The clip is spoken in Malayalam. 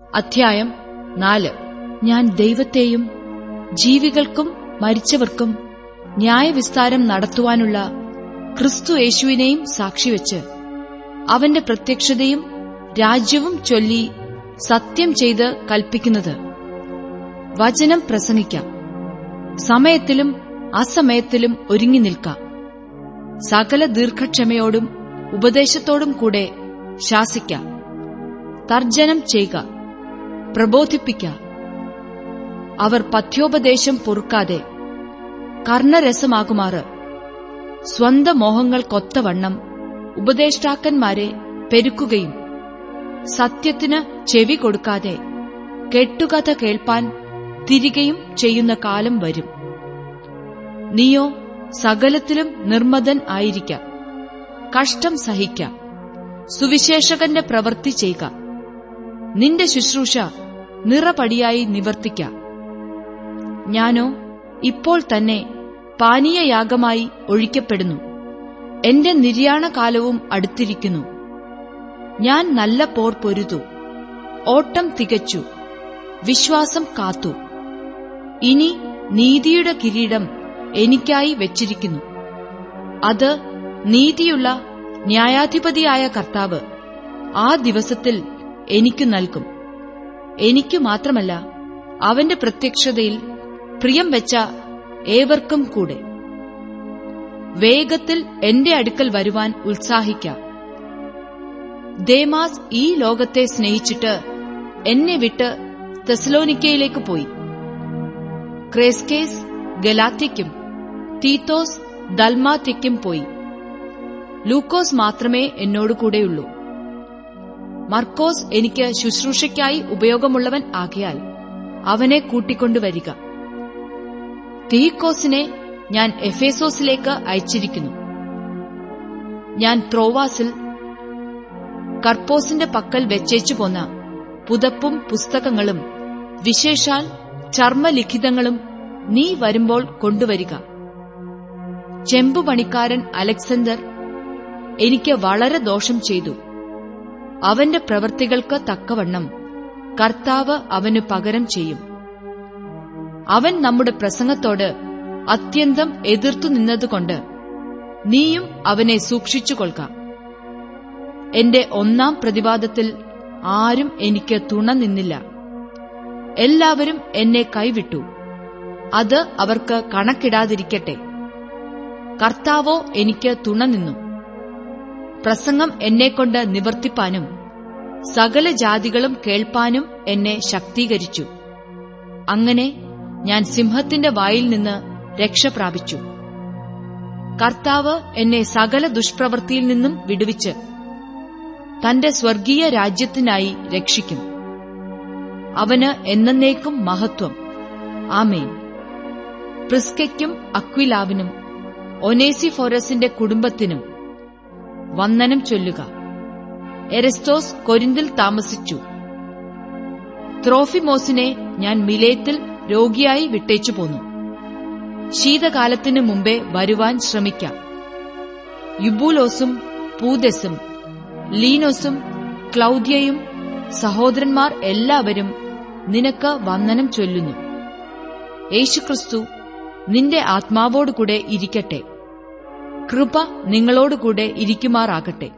അധ്യായം നാല്. ഞാൻ ദൈവത്തെയും ജീവികൾക്കും മരിച്ചവർക്കും ന്യായവിസ്താരം നടത്തുവാനുള്ള ക്രിസ്തു യേശുവിനെയും സാക്ഷിവെച്ച് അവന്റെ പ്രത്യക്ഷതയും രാജ്യവും ചൊല്ലി സത്യം ചെയ്ത് കൽപ്പിക്കുന്നത്. വചനം പ്രസംഗിക്കാം. സമയത്തിലും അസമയത്തിലും ഒരുങ്ങി നിൽക്കാം. സകല ദീർഘക്ഷമയോടും ഉപദേശത്തോടും കൂടെ ശാസിക്കാം. തർജനം ചെയ്യുക. പ്രബോധിപ്പിക്ക. അവർ പഥ്യോപദേശം പൊറുക്കാതെ കർണരസമാകുമാറ്. സ്വന്ത മോഹങ്ങൾക്കൊത്തവണ്ണം ഉപദേഷ്ടാക്കന്മാരെ പെരുക്കുകയും സത്യത്തിന് ചെവി കൊടുക്കാതെ കെട്ടുകഥ കേൾപ്പാൻ തിരികെയും ചെയ്യുന്ന കാലം വരും. നീയോ സകലത്തിലും നിർമ്മതൻ ആയിരിക്കാം. കഷ്ടം സഹിക്കാം. സുവിശേഷകന്റെ പ്രവൃത്തി ചെയ്യുക. നിന്റെ ശുശ്രൂഷ നിറപടിയായി നിവർത്തിക്കാം. ഞാനോ ഇപ്പോൾ തന്നെ പാനീയയാഗമായി ഒഴിക്കപ്പെടുന്നു. എന്റെ നിര്യാണകാലവും അടുത്തിരിക്കുന്നു. ഞാൻ നല്ല പോർ പൊരുതു. ഓട്ടം തികച്ചു. വിശ്വാസം കാത്തു. ഇനി നീതിയുടെ കിരീടം എനിക്കായി വെച്ചിരിക്കുന്നു. അത് നീതിയുള്ള ന്യായാധിപതിയായ കർത്താവ് ആ ദിവസത്തിൽ എനിക്ക് നൽകും. എനിക്കു മാത്രമല്ല അവന്റെ പ്രത്യക്ഷതയിൽ പ്രിയം വെച്ച ഏവർക്കും കൂടെ. വേഗത്തിൽ എന്റെ അടുക്കൽ വരുവാൻ ഉത്സാഹിക്കാം. ദേമാസ് ഈ ലോകത്തെ സ്നേഹിച്ചിട്ട് എന്നെ വിട്ട് തെസ്ലോനിക്കയിലേക്ക് പോയി. ക്രേസ്കേസ് ഗലാത്തിക്കും തീത്തോസ് ദൽമാത്തിക്കും പോയി. ലൂക്കോസ് മാത്രമേ എന്നോട് കൂടെയുള്ളൂ മർക്കോസ് എനിക്ക് ശുശ്രൂഷയ്ക്കായി ഉപയോഗമുള്ളവൻ ആകയാൽ അവനെ കൂട്ടിക്കൊണ്ടുവരിക. തീക്കോസിനെ ഞാൻ എഫേസോസിലേക്ക് അയച്ചിരിക്കുന്നു. ഞാൻ ത്രോവാസിൽ കർപ്പോസിന്റെ പക്കൽ വെച്ചേച്ചു പോന്ന പുതപ്പും പുസ്തകങ്ങളും വിശേഷാൽ ചർമ്മലിഖിതങ്ങളും നീ വരുമ്പോൾ കൊണ്ടുവരിക. ചെമ്പുപണിക്കാരൻ അലക്സണ്ടർ എനിക്ക് വളരെ ദോഷം ചെയ്തു. അവന്റെ പ്രവൃത്തികൾക്ക് തക്കവണ്ണം കർത്താവ് അവന് പകരം ചെയ്യും. അവൻ നമ്മുടെ പ്രസംഗത്തോട് അത്യന്തം എതിർത്തു നിന്നതുകൊണ്ട് നീയും അവനെ സൂക്ഷിച്ചുകൊള്ളുക എന്റെ ഒന്നാം പ്രതിവാദത്തിൽ ആരും എനിക്ക് തുണ നിന്നില്ല. എല്ലാവരും എന്നെ കൈവിട്ടു. അത് അവർക്ക് കണക്കിടാതിരിക്കട്ടെ. കർത്താവോ എനിക്ക് തുണ നിന്നു. പ്രസംഗം എന്നെക്കൊണ്ട് നിവർത്തിപ്പാനും സകല ജാതികളും കേൾപ്പാനും എന്നെ ശക്തീകരിച്ചു. അങ്ങനെ ഞാൻ സിംഹത്തിന്റെ വായിൽ നിന്ന് രക്ഷപ്രാപിച്ചു കർത്താവ് എന്നെ സകല ദുഷ്പ്രവൃത്തിയിൽ നിന്നും വിടുവിച്ച് തന്റെ സ്വർഗീയ രാജ്യത്തിനായി രക്ഷിക്കും. അവന് എന്നേക്കും മഹത്വം. ആമേൻ. പ്രിസ്കയ്ക്കും അക്വിലാവിനും ഒനേസിഫോറസിന്റെ കുടുംബത്തിനും വന്ദനം ചൊല്ലുക. എരസ്തോസ് കൊരിന്തിൽ താമസിച്ചു. ത്രോഫിമോസിനെ ഞാൻ മിലേത്തിൽ രോഗിയായി വിട്ടേച്ചു പോന്നു. ശീതകാലത്തിനു മുമ്പേ വരുവാൻ ശ്രമിക്കാം. യുബൂലോസും പൂദസും ലീനോസും ക്ലൗദ്യയും സഹോദരന്മാർ എല്ലാവരും നിനക്ക് വന്ദനം ചൊല്ലുന്നു. യേശുക്രിസ്തു നിന്റെ ആത്മാവോടുകൂടെ ഇരിക്കട്ടെ. കൃപ നിങ്ങളോടുകൂടെ ഇരിക്കുമാറാകട്ടെ.